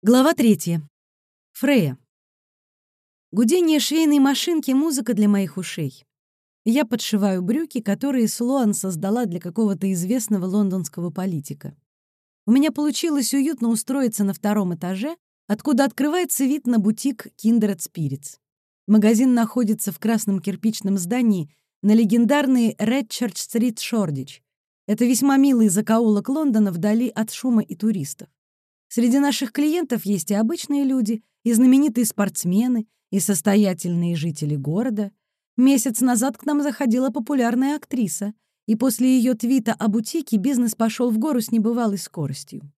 Глава третья. Фрея. Гудение швейной машинки — музыка для моих ушей. Я подшиваю брюки, которые Слоан создала для какого-то известного лондонского политика. У меня получилось уютно устроиться на втором этаже, откуда открывается вид на бутик Kindred Spirits. Магазин находится в красном кирпичном здании на легендарной Редчардж-стрит Шордич. Это весьма милый закоулок Лондона вдали от шума и туристов. Среди наших клиентов есть и обычные люди, и знаменитые спортсмены, и состоятельные жители города. Месяц назад к нам заходила популярная актриса, и после ее твита о бутике бизнес пошел в гору с небывалой скоростью.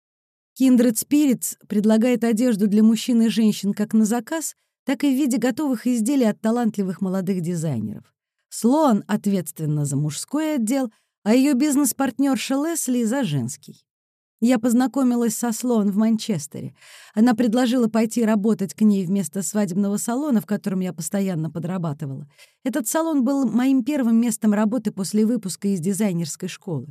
Kindred Spirits предлагает одежду для мужчин и женщин как на заказ, так и в виде готовых изделий от талантливых молодых дизайнеров. Слоан ответственна за мужской отдел, а ее бизнес-партнерша Лесли — за женский. Я познакомилась со Слоан в Манчестере. Она предложила пойти работать к ней вместо свадебного салона, в котором я постоянно подрабатывала. Этот салон был моим первым местом работы после выпуска из дизайнерской школы.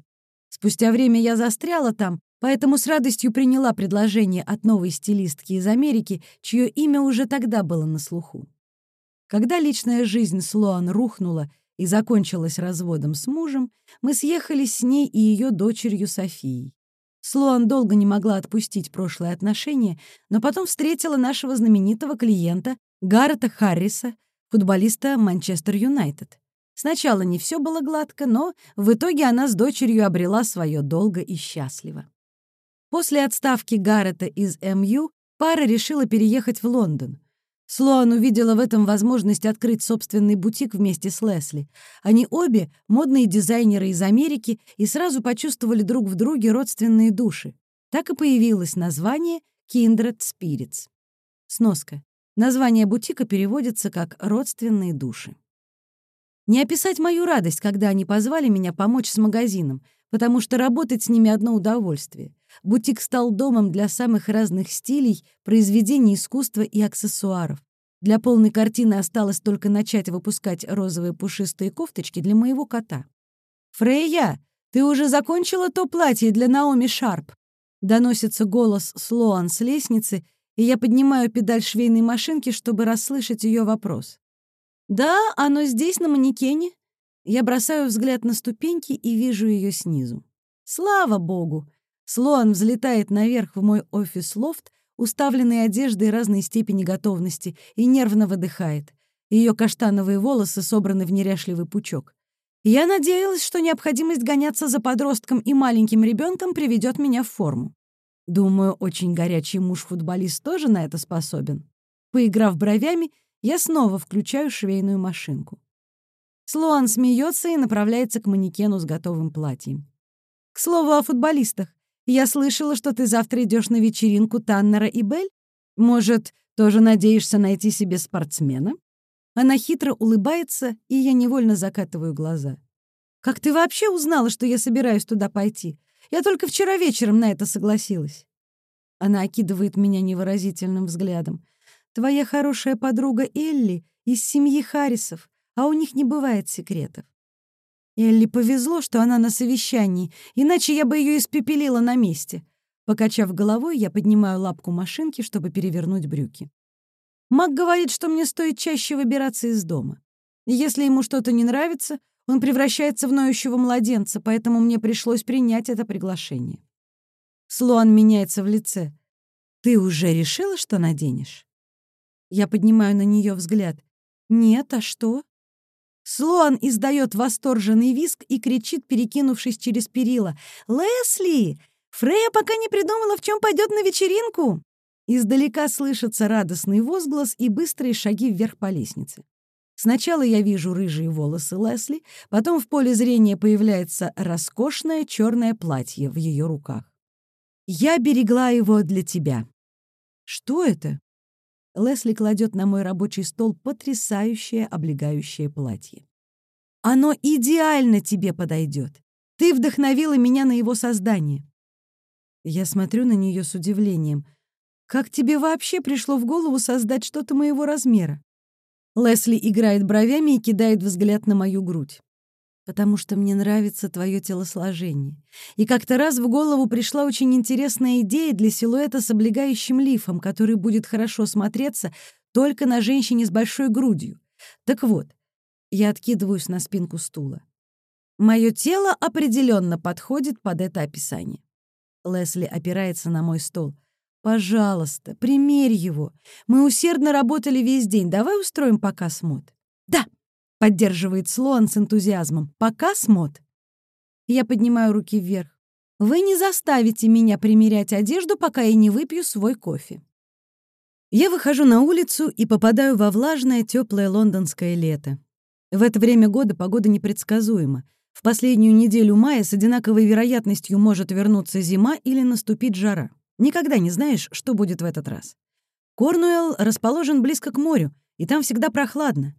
Спустя время я застряла там, поэтому с радостью приняла предложение от новой стилистки из Америки, чье имя уже тогда было на слуху. Когда личная жизнь Слоан рухнула и закончилась разводом с мужем, мы съехались с ней и ее дочерью Софией. Слоан долго не могла отпустить прошлые отношения, но потом встретила нашего знаменитого клиента Гаррета Харриса, футболиста Манчестер Юнайтед. Сначала не все было гладко, но в итоге она с дочерью обрела свое долго и счастливо. После отставки Гаррета из МЮ пара решила переехать в Лондон. Слоан увидела в этом возможность открыть собственный бутик вместе с Лесли. Они обе — модные дизайнеры из Америки и сразу почувствовали друг в друге родственные души. Так и появилось название Kindred Spirits. Сноска. Название бутика переводится как «родственные души». Не описать мою радость, когда они позвали меня помочь с магазином, потому что работать с ними одно удовольствие. Бутик стал домом для самых разных стилей, произведений искусства и аксессуаров. Для полной картины осталось только начать выпускать розовые пушистые кофточки для моего кота. «Фрейя, ты уже закончила то платье для Наоми Шарп?» Доносится голос Слоан с лестницы, и я поднимаю педаль швейной машинки, чтобы расслышать ее вопрос. «Да, оно здесь, на манекене». Я бросаю взгляд на ступеньки и вижу ее снизу. Слава богу! Слоан взлетает наверх в мой офис-лофт, уставленный одеждой разной степени готовности, и нервно выдыхает. Ее каштановые волосы собраны в неряшливый пучок. Я надеялась, что необходимость гоняться за подростком и маленьким ребенком приведет меня в форму. Думаю, очень горячий муж-футболист тоже на это способен. Поиграв бровями, я снова включаю швейную машинку. Слоан смеется и направляется к манекену с готовым платьем. К слову о футболистах. Я слышала, что ты завтра идешь на вечеринку Таннера и Бель. Может, тоже надеешься найти себе спортсмена?» Она хитро улыбается, и я невольно закатываю глаза. «Как ты вообще узнала, что я собираюсь туда пойти? Я только вчера вечером на это согласилась». Она окидывает меня невыразительным взглядом. «Твоя хорошая подруга Элли из семьи Харрисов, а у них не бывает секретов. Элли повезло, что она на совещании, иначе я бы ее испепелила на месте. Покачав головой, я поднимаю лапку машинки, чтобы перевернуть брюки. Мак говорит, что мне стоит чаще выбираться из дома. Если ему что-то не нравится, он превращается в ноющего младенца, поэтому мне пришлось принять это приглашение. Слоан меняется в лице. «Ты уже решила, что наденешь?» Я поднимаю на нее взгляд. «Нет, а что?» Слоан издает восторженный визг и кричит, перекинувшись через перила. «Лесли! Фрея пока не придумала, в чем пойдет на вечеринку!» Издалека слышится радостный возглас и быстрые шаги вверх по лестнице. Сначала я вижу рыжие волосы Лесли, потом в поле зрения появляется роскошное черное платье в ее руках. «Я берегла его для тебя». «Что это?» Лесли кладет на мой рабочий стол потрясающее облегающее платье. «Оно идеально тебе подойдет. Ты вдохновила меня на его создание». Я смотрю на нее с удивлением. «Как тебе вообще пришло в голову создать что-то моего размера?» Лесли играет бровями и кидает взгляд на мою грудь. потому что мне нравится твое телосложение. И как-то раз в голову пришла очень интересная идея для силуэта с облегающим лифом, который будет хорошо смотреться только на женщине с большой грудью. Так вот, я откидываюсь на спинку стула. Мое тело определенно подходит под это описание. Лесли опирается на мой стол. «Пожалуйста, примерь его. Мы усердно работали весь день. Давай устроим показ мод». «Да!» — поддерживает Слоан с энтузиазмом. «Показ мод». Я поднимаю руки вверх. «Вы не заставите меня примерять одежду, пока я не выпью свой кофе». Я выхожу на улицу и попадаю во влажное, теплое лондонское лето. В это время года погода непредсказуема. В последнюю неделю мая с одинаковой вероятностью может вернуться зима или наступить жара. Никогда не знаешь, что будет в этот раз. Корнуэлл расположен близко к морю, и там всегда прохладно.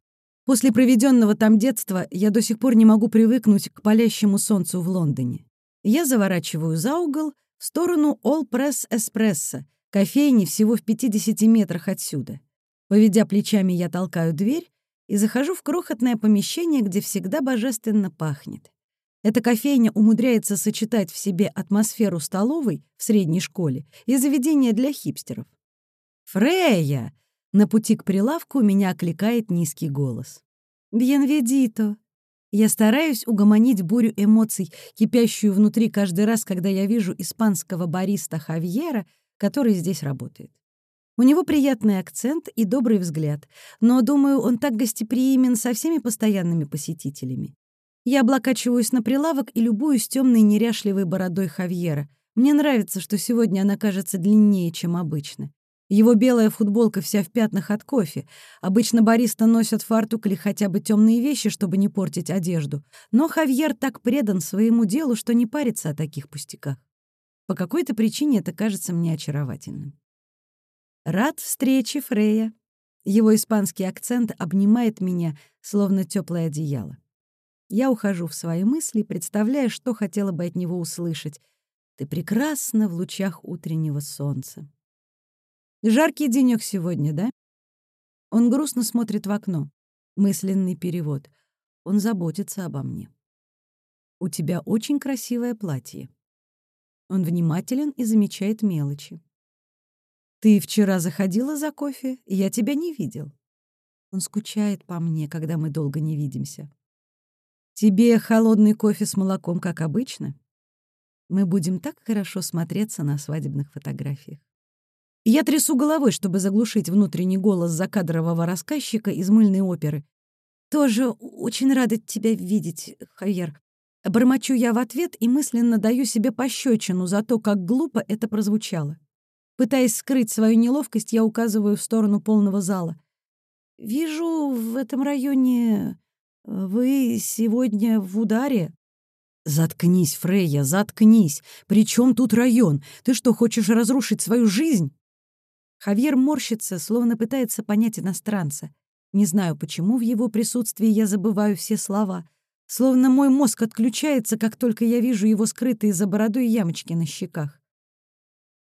После проведенного там детства я до сих пор не могу привыкнуть к палящему солнцу в Лондоне. Я заворачиваю за угол в сторону All Press Espresso, кофейни всего в 50 метрах отсюда. Поведя плечами, я толкаю дверь и захожу в крохотное помещение, где всегда божественно пахнет. Эта кофейня умудряется сочетать в себе атмосферу столовой в средней школе и заведения для хипстеров. «Фрея!» На пути к прилавку меня окликает низкий голос. «Бьенведито!» Я стараюсь угомонить бурю эмоций, кипящую внутри каждый раз, когда я вижу испанского бариста Хавьера, который здесь работает. У него приятный акцент и добрый взгляд, но, думаю, он так гостеприимен со всеми постоянными посетителями. Я облокачиваюсь на прилавок и любуюсь темной неряшливой бородой Хавьера. Мне нравится, что сегодня она кажется длиннее, чем обычно. Его белая футболка вся в пятнах от кофе. Обычно бариста носят фартук или хотя бы темные вещи, чтобы не портить одежду. Но Хавьер так предан своему делу, что не парится о таких пустяках. По какой-то причине это кажется мне очаровательным. Рад встрече, Фрея. Его испанский акцент обнимает меня, словно теплое одеяло. Я ухожу в свои мысли, представляя, что хотела бы от него услышать. Ты прекрасна в лучах утреннего солнца. Жаркий денёк сегодня, да? Он грустно смотрит в окно. Мысленный перевод. Он заботится обо мне. У тебя очень красивое платье. Он внимателен и замечает мелочи. «Ты вчера заходила за кофе, и я тебя не видел». Он скучает по мне, когда мы долго не видимся. «Тебе холодный кофе с молоком, как обычно?» Мы будем так хорошо смотреться на свадебных фотографиях. Я трясу головой, чтобы заглушить внутренний голос закадрового рассказчика из мыльной оперы. «Тоже очень рада тебя видеть, Хайер». Бормочу я в ответ и мысленно даю себе пощечину за то, как глупо это прозвучало. Пытаясь скрыть свою неловкость, я указываю в сторону полного зала. «Вижу, в этом районе э, вы сегодня в ударе». «Заткнись, Фрейя, заткнись! При чем тут район? Ты что, хочешь разрушить свою жизнь?» Хавьер морщится, словно пытается понять иностранца. Не знаю, почему в его присутствии я забываю все слова. Словно мой мозг отключается, как только я вижу его скрытые за бородой ямочки на щеках.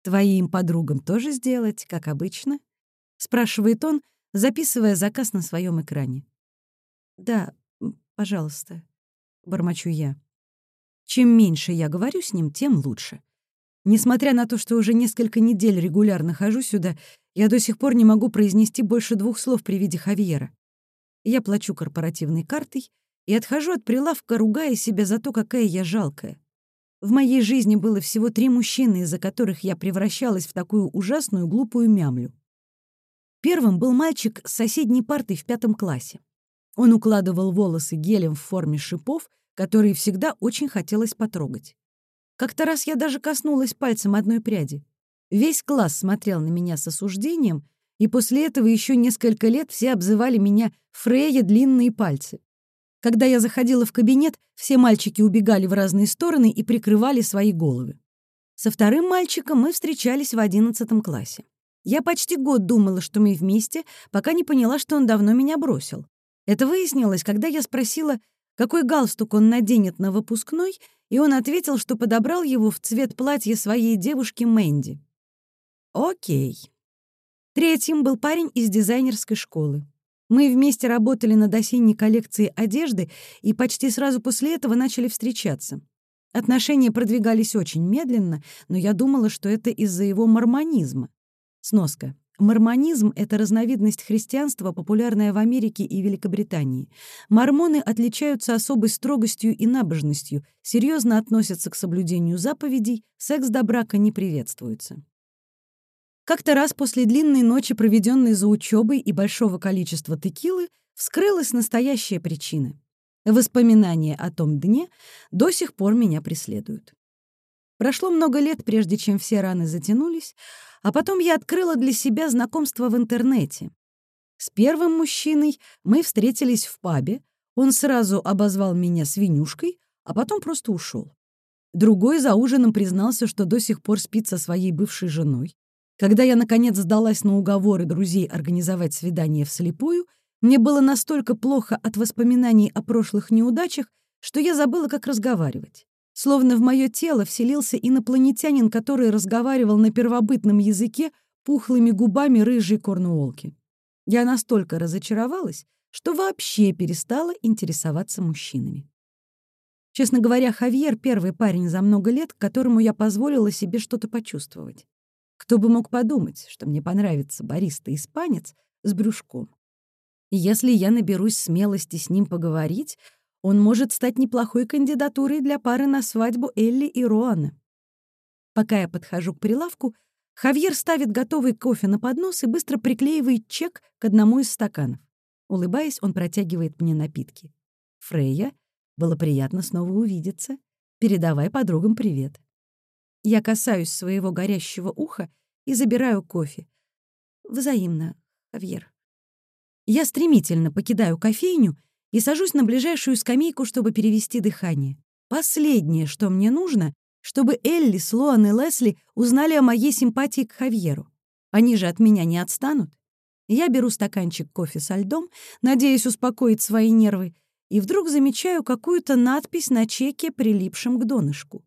«Твоим подругам тоже сделать, как обычно?» — спрашивает он, записывая заказ на своем экране. «Да, пожалуйста», — бормочу я. Чем меньше я говорю с ним, тем лучше. Несмотря на то, что уже несколько недель регулярно хожу сюда, я до сих пор не могу произнести больше двух слов при виде Хавьера. Я плачу корпоративной картой и отхожу от прилавка, ругая себя за то, какая я жалкая. В моей жизни было всего три мужчины, из-за которых я превращалась в такую ужасную глупую мямлю. Первым был мальчик с соседней партой в пятом классе. Он укладывал волосы гелем в форме шипов, которые всегда очень хотелось потрогать. Как-то раз я даже коснулась пальцем одной пряди. Весь класс смотрел на меня с осуждением, и после этого еще несколько лет все обзывали меня «Фрея длинные пальцы». Когда я заходила в кабинет, все мальчики убегали в разные стороны и прикрывали свои головы. Со вторым мальчиком мы встречались в одиннадцатом классе. Я почти год думала, что мы вместе, пока не поняла, что он давно меня бросил. Это выяснилось, когда я спросила, какой галстук он наденет на выпускной, и он ответил, что подобрал его в цвет платья своей девушки Мэнди. Окей. Третьим был парень из дизайнерской школы. Мы вместе работали над осенней коллекцией одежды и почти сразу после этого начали встречаться. Отношения продвигались очень медленно, но я думала, что это из-за его мормонизма. Сноска. Мормонизм — это разновидность христианства, популярная в Америке и Великобритании. Мормоны отличаются особой строгостью и набожностью, серьезно относятся к соблюдению заповедей, секс до брака не приветствуется. Как-то раз после длинной ночи, проведенной за учебой и большого количества текилы, вскрылась настоящая причина. Воспоминания о том дне до сих пор меня преследуют. Прошло много лет, прежде чем все раны затянулись, а потом я открыла для себя знакомство в интернете. С первым мужчиной мы встретились в пабе, он сразу обозвал меня свинюшкой, а потом просто ушел. Другой за ужином признался, что до сих пор спит со своей бывшей женой. Когда я, наконец, сдалась на уговоры друзей организовать свидание вслепую, мне было настолько плохо от воспоминаний о прошлых неудачах, что я забыла, как разговаривать. Словно в мое тело вселился инопланетянин, который разговаривал на первобытном языке пухлыми губами рыжей корнуолки. Я настолько разочаровалась, что вообще перестала интересоваться мужчинами. Честно говоря, Хавьер — первый парень за много лет, которому я позволила себе что-то почувствовать. Кто бы мог подумать, что мне понравится бариста-испанец с брюшком. Если я наберусь смелости с ним поговорить, он может стать неплохой кандидатурой для пары на свадьбу Элли и Роана. Пока я подхожу к прилавку, Хавьер ставит готовый кофе на поднос и быстро приклеивает чек к одному из стаканов. Улыбаясь, он протягивает мне напитки. «Фрейя, было приятно снова увидеться. Передавай подругам привет». Я касаюсь своего горящего уха и забираю кофе. Взаимно, Хавьер. Я стремительно покидаю кофейню — и сажусь на ближайшую скамейку, чтобы перевести дыхание. Последнее, что мне нужно, чтобы Элли, Слоан и Лесли узнали о моей симпатии к Хавьеру. Они же от меня не отстанут. Я беру стаканчик кофе со льдом, надеясь успокоить свои нервы, и вдруг замечаю какую-то надпись на чеке, прилипшем к донышку.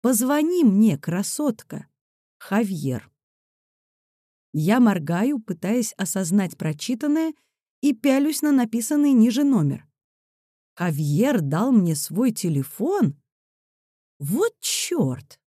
«Позвони мне, красотка, Хавьер». Я моргаю, пытаясь осознать прочитанное — и пялюсь на написанный ниже номер. Хавьер дал мне свой телефон? Вот чёрт!